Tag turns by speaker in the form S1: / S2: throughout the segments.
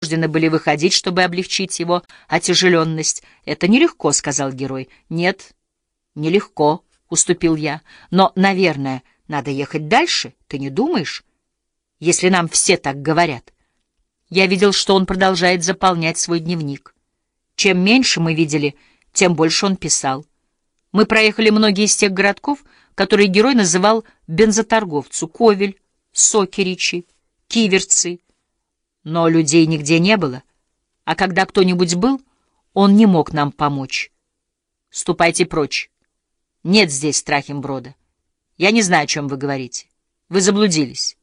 S1: вынуждены были выходить, чтобы облегчить его отяжеленность. «Это нелегко», — сказал герой. «Нет, нелегко», — уступил я. «Но, наверное, надо ехать дальше, ты не думаешь? Если нам все так говорят». Я видел, что он продолжает заполнять свой дневник. Чем меньше мы видели, тем больше он писал. Мы проехали многие из тех городков, которые герой называл бензоторговцу, Ковель, Сокеричи, Киверцы. Но людей нигде не было, а когда кто-нибудь был, он не мог нам помочь. Ступайте прочь. Нет здесь Страхимброда. Я не знаю, о чем вы говорите. Вы заблудились.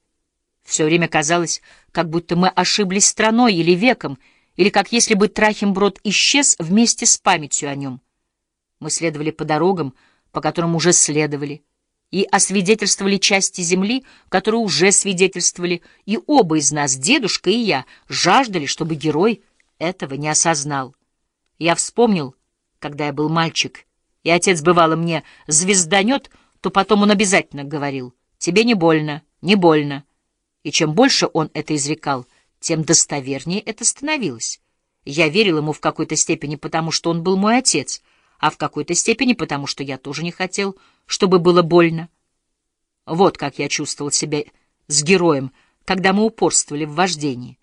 S1: Все время казалось, как будто мы ошиблись страной или веком, или как если бы Трахимброд исчез вместе с памятью о нем. Мы следовали по дорогам, по которым уже следовали, и освидетельствовали части земли, которые уже свидетельствовали, и оба из нас, дедушка и я, жаждали, чтобы герой этого не осознал. Я вспомнил, когда я был мальчик, и отец бывало мне звезданет, то потом он обязательно говорил, «Тебе не больно, не больно». И чем больше он это изрекал, тем достовернее это становилось. Я верил ему в какой-то степени потому, что он был мой отец, а в какой-то степени потому, что я тоже не хотел, чтобы было больно. Вот как я чувствовал себя с героем, когда мы упорствовали в вождении.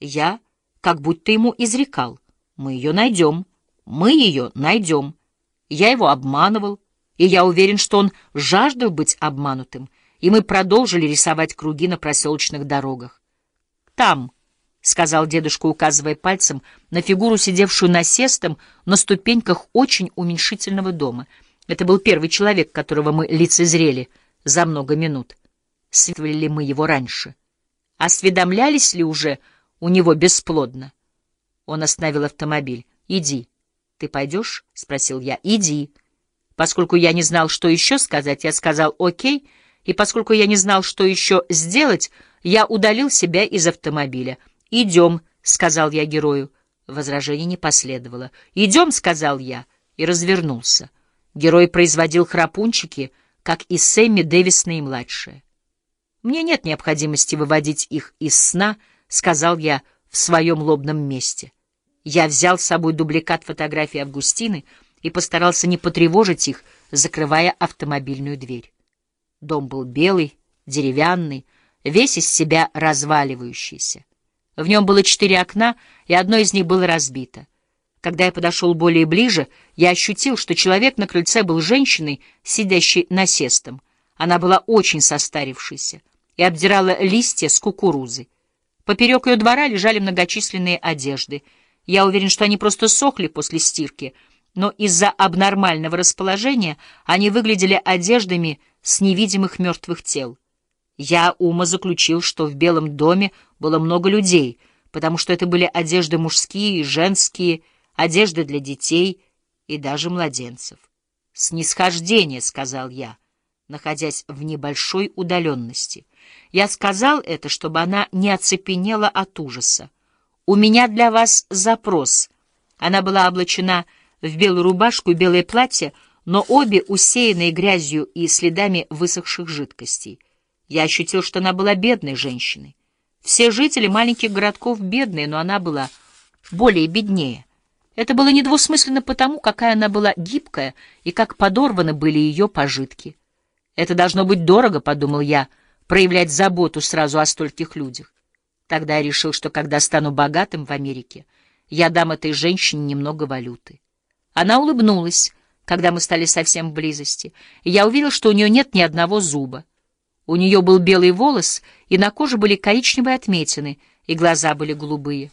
S1: Я как будто ему изрекал. Мы ее найдем, мы ее найдем. Я его обманывал, и я уверен, что он жаждал быть обманутым, и мы продолжили рисовать круги на проселочных дорогах. Там, — сказал дедушка, указывая пальцем на фигуру, сидевшую насестом на ступеньках очень уменьшительного дома. Это был первый человек, которого мы лицезрели за много минут. Световали ли мы его раньше? Осведомлялись ли уже у него бесплодно? Он остановил автомобиль. «Иди». «Ты пойдешь?» — спросил я. «Иди». Поскольку я не знал, что еще сказать, я сказал «Окей», и поскольку я не знал, что еще сделать, я удалил себя из автомобиля. «Идем», — сказал я герою. Возражений не последовало. «Идем», — сказал я, и развернулся. Герой производил храпунчики, как и Сэмми Дэвис наимладшая. «Мне нет необходимости выводить их из сна», — сказал я в своем лобном месте. Я взял с собой дубликат фотографии Августины и постарался не потревожить их, закрывая автомобильную дверь. Дом был белый, деревянный, весь из себя разваливающийся. В нем было четыре окна, и одно из них было разбито. Когда я подошел более ближе, я ощутил, что человек на крыльце был женщиной, сидящей насестом. Она была очень состарившейся и обдирала листья с кукурузы. Поперек ее двора лежали многочисленные одежды. Я уверен, что они просто сохли после стирки, но из-за абнормального расположения они выглядели одеждами с невидимых мертвых тел. Я ума заключил, что в Белом доме было много людей, потому что это были одежды мужские и женские, одежды для детей и даже младенцев. «Снисхождение», — сказал я, находясь в небольшой удаленности. Я сказал это, чтобы она не оцепенела от ужаса. «У меня для вас запрос». Она была облачена в белую рубашку и белое платье, но обе усеянные грязью и следами высохших жидкостей. Я ощутил, что она была бедной женщиной. Все жители маленьких городков бедные, но она была более беднее. Это было недвусмысленно потому, какая она была гибкая и как подорваны были ее пожитки. Это должно быть дорого, — подумал я, — проявлять заботу сразу о стольких людях. Тогда я решил, что когда стану богатым в Америке, я дам этой женщине немного валюты. Она улыбнулась, когда мы стали совсем в близости, и я увидел, что у нее нет ни одного зуба. У нее был белый волос, и на коже были коричневые отметины, и глаза были голубые.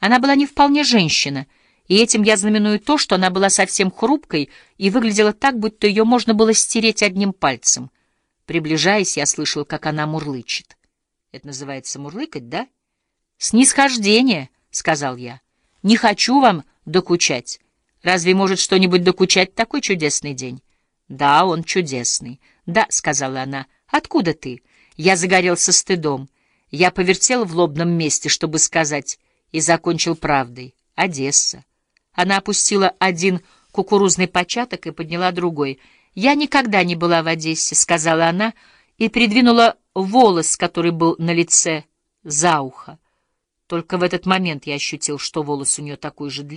S1: Она была не вполне женщина, и этим я знаменую то, что она была совсем хрупкой и выглядела так, будто ее можно было стереть одним пальцем. Приближаясь, я слышал, как она мурлычет. Это называется мурлыкать, да? «Снисхождение», — сказал я. «Не хочу вам докучать. Разве может что-нибудь докучать такой чудесный день?» «Да, он чудесный». «Да», — сказала она, «Откуда ты?» Я загорелся стыдом. Я повертел в лобном месте, чтобы сказать, и закончил правдой. Одесса. Она опустила один кукурузный початок и подняла другой. «Я никогда не была в Одессе», — сказала она, и придвинула волос, который был на лице, за ухо. Только в этот момент я ощутил, что волос у нее такой же длинный,